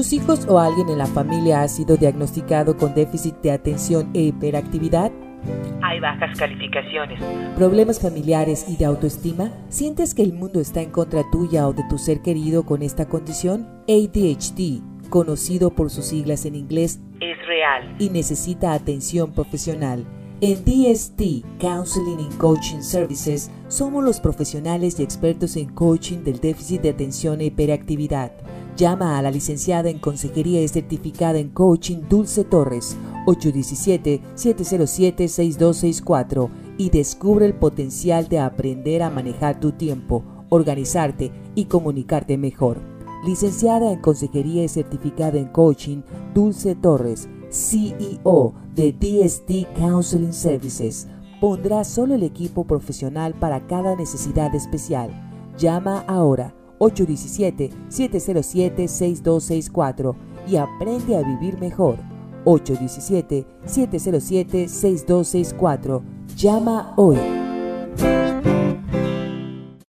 ¿Tus hijos o alguien en la familia ha sido diagnosticado con déficit de atención e hiperactividad? Hay bajas calificaciones. ¿Problemas familiares y de autoestima? ¿Sientes que el mundo está en contra tuya o de tu ser querido con esta condición? ADHD, conocido por sus siglas en inglés, es real y necesita atención profesional. En DST Counseling and Coaching Services somos los profesionales y expertos en coaching del déficit de atención e hiperactividad. Llama a la licenciada en Consejería y certificada en Coaching Dulce Torres 817-707-6264 y descubre el potencial de aprender a manejar tu tiempo, organizarte y comunicarte mejor. Licenciada en Consejería y certificada en Coaching Dulce Torres CEO de DST Counseling Services, pondrá solo el equipo profesional para cada necesidad especial. Llama ahora 817-707-6264 y aprende a vivir mejor. 817-707-6264. Llama hoy.